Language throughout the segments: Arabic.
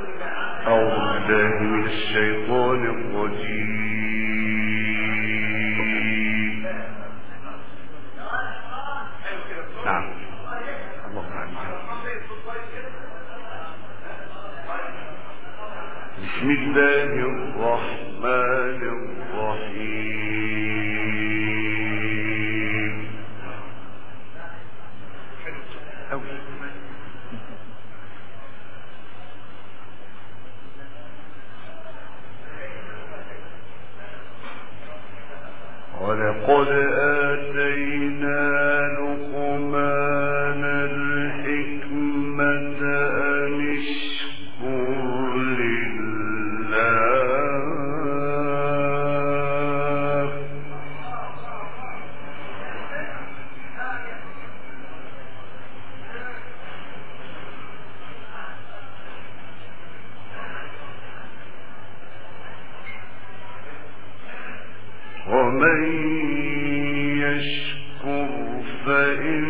أعوذ بالله من الشيطان الرجيم. نعم. اللهم بسم الله الرحمن الرحيم. ولقد آتينا لقمان ومن يشكر فإنما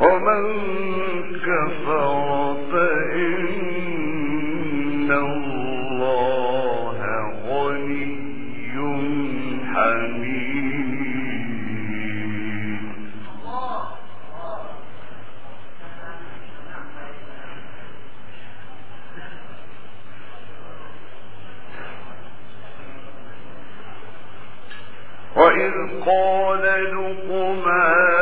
ومن وإذ قال لقمان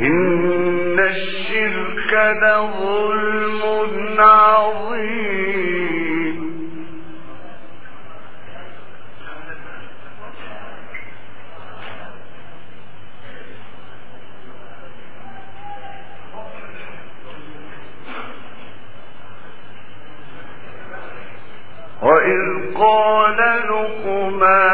إن الشرك وإذ قال لقمان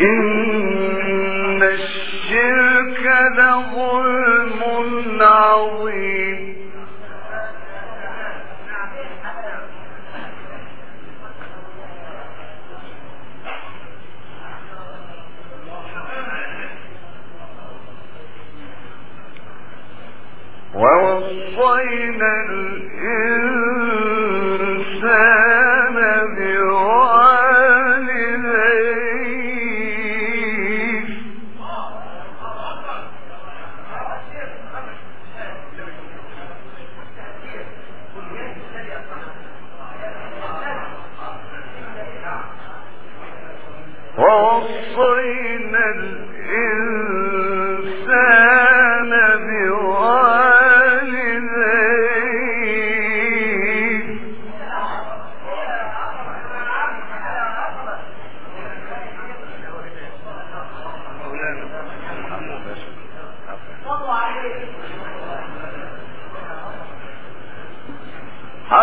إن الشرك ووصينا الإنسان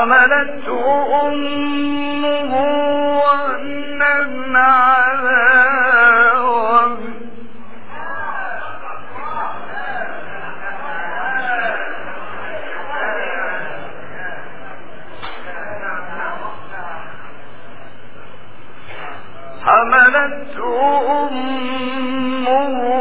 حملته أمه على حملته أمه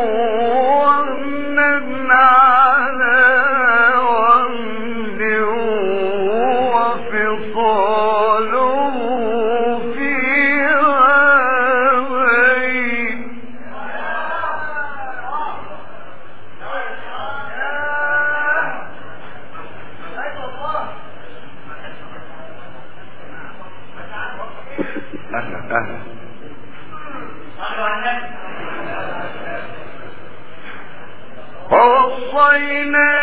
أهلا أهلا ووصينا